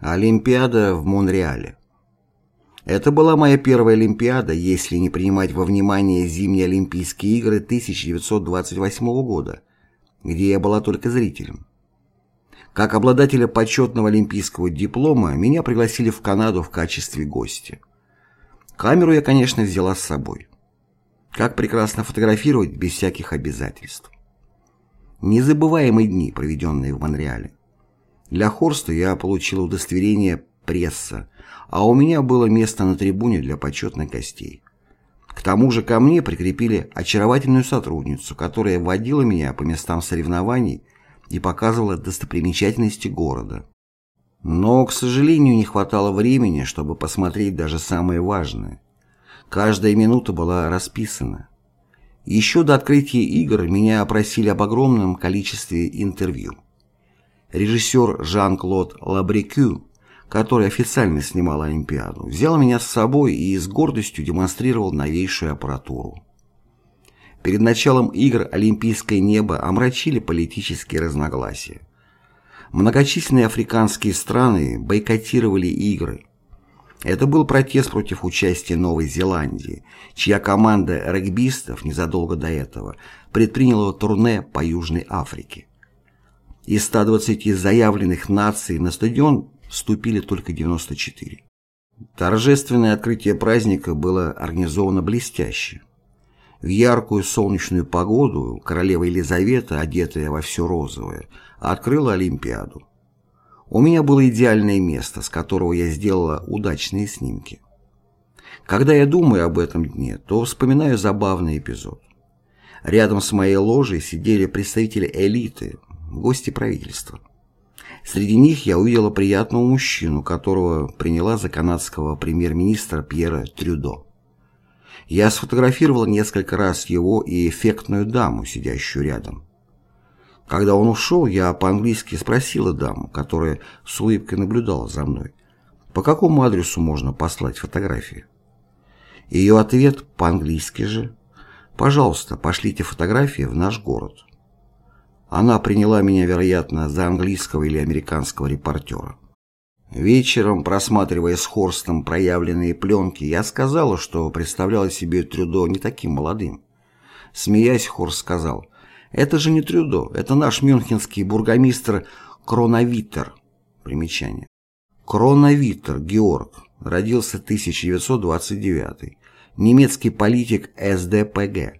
Олимпиада в Монреале. Это была моя первая Олимпиада, если не принимать во внимание зимние Олимпийские игры 1928 года, где я была только зрителем. Как обладателя почетного олимпийского диплома меня пригласили в Канаду в качестве гостя. Камеру я, конечно, взяла с собой. Как прекрасно фотографировать без всяких обязательств. Незабываемые дни, проведенные в Монреале. Для Хорста я получил удостоверение пресса, а у меня было место на трибуне для почетных гостей. К тому же ко мне прикрепили очаровательную сотрудницу, которая водила меня по местам соревнований и показывала достопримечательности города. Но, к сожалению, не хватало времени, чтобы посмотреть даже самое важное. Каждая минута была расписана. Еще до открытия игр меня опросили об огромном количестве интервью. Режиссер Жан-Клод Лабрикю, который официально снимал Олимпиаду, взял меня с собой и с гордостью демонстрировал новейшую аппаратуру. Перед началом игр Олимпийское небо омрачили политические разногласия. Многочисленные африканские страны бойкотировали игры. Это был протест против участия Новой Зеландии, чья команда регбистов незадолго до этого предприняла турне по Южной Африке. Из 120 заявленных наций на стадион вступили только 94. Торжественное открытие праздника было организовано блестяще. В яркую солнечную погоду королева Елизавета, одетая во все розовое, открыла Олимпиаду. У меня было идеальное место, с которого я сделала удачные снимки. Когда я думаю об этом дне, то вспоминаю забавный эпизод. Рядом с моей ложей сидели представители элиты, гости правительства. Среди них я увидела приятного мужчину, которого приняла за канадского премьер-министра Пьера Трюдо. Я сфотографировала несколько раз его и эффектную даму, сидящую рядом. Когда он ушел, я по-английски спросила даму, которая с улыбкой наблюдала за мной, по какому адресу можно послать фотографии. Ее ответ по-английски же «Пожалуйста, пошлите фотографии в наш город». Она приняла меня, вероятно, за английского или американского репортера. Вечером, просматривая с Хорстом проявленные пленки, я сказала, что представляла себе Трюдо не таким молодым. Смеясь, Хорст сказал, «Это же не Трюдо, это наш мюнхенский бургомистр Кроновитер». Примечание. Кроновитер Георг родился в 1929 немецкий политик СДПГ.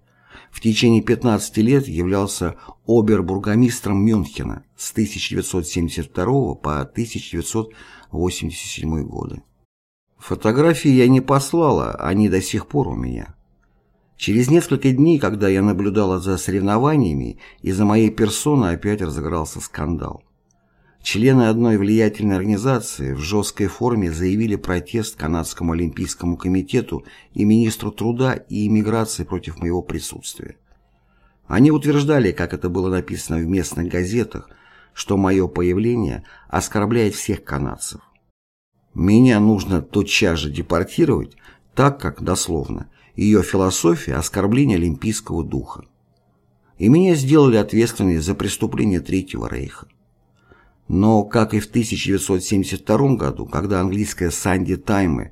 В течение 15 лет являлся обербургомистром Мюнхена с 1972 по 1987 годы. Фотографии я не послала, они до сих пор у меня. Через несколько дней, когда я наблюдала за соревнованиями, из-за моей персоны опять разыгрался скандал. Члены одной влиятельной организации в жесткой форме заявили протест Канадскому олимпийскому комитету и министру труда и иммиграции против моего присутствия. Они утверждали, как это было написано в местных газетах, что мое появление оскорбляет всех канадцев. Меня нужно тотчас же депортировать, так как, дословно, ее философия – оскорбление олимпийского духа. И меня сделали ответственной за преступление Третьего Рейха. Но, как и в 1972 году, когда английская «Санди Таймы»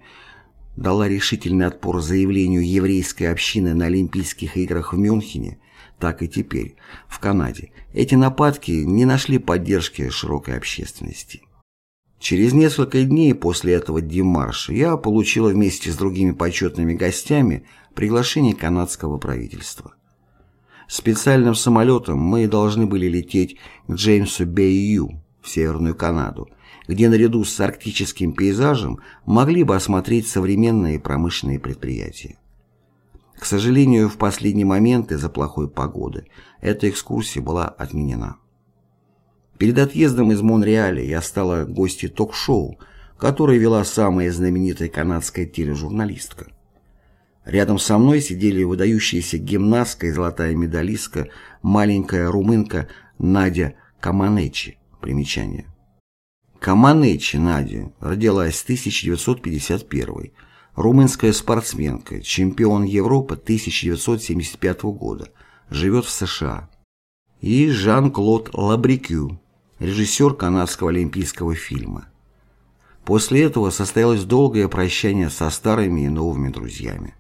дала решительный отпор заявлению еврейской общины на Олимпийских играх в Мюнхене, так и теперь, в Канаде, эти нападки не нашли поддержки широкой общественности. Через несколько дней после этого демарша я получила вместе с другими почетными гостями приглашение канадского правительства. Специальным самолетом мы должны были лететь к Джеймсу Бейю, в Северную Канаду, где наряду с арктическим пейзажем могли бы осмотреть современные промышленные предприятия. К сожалению, в последний момент из-за плохой погоды эта экскурсия была отменена. Перед отъездом из Монреаля я стала гостьей ток-шоу, которое вела самая знаменитая канадская тележурналистка. Рядом со мной сидели выдающаяся гимнастка и золотая медалистка, маленькая румынка Надя Каманечи. Примечание. Каманечи Надя родилась в 1951 румынская спортсменка, чемпион Европы 1975 года, живет в США. И Жан-Клод Лабрикю, режиссер канадского олимпийского фильма. После этого состоялось долгое прощание со старыми и новыми друзьями.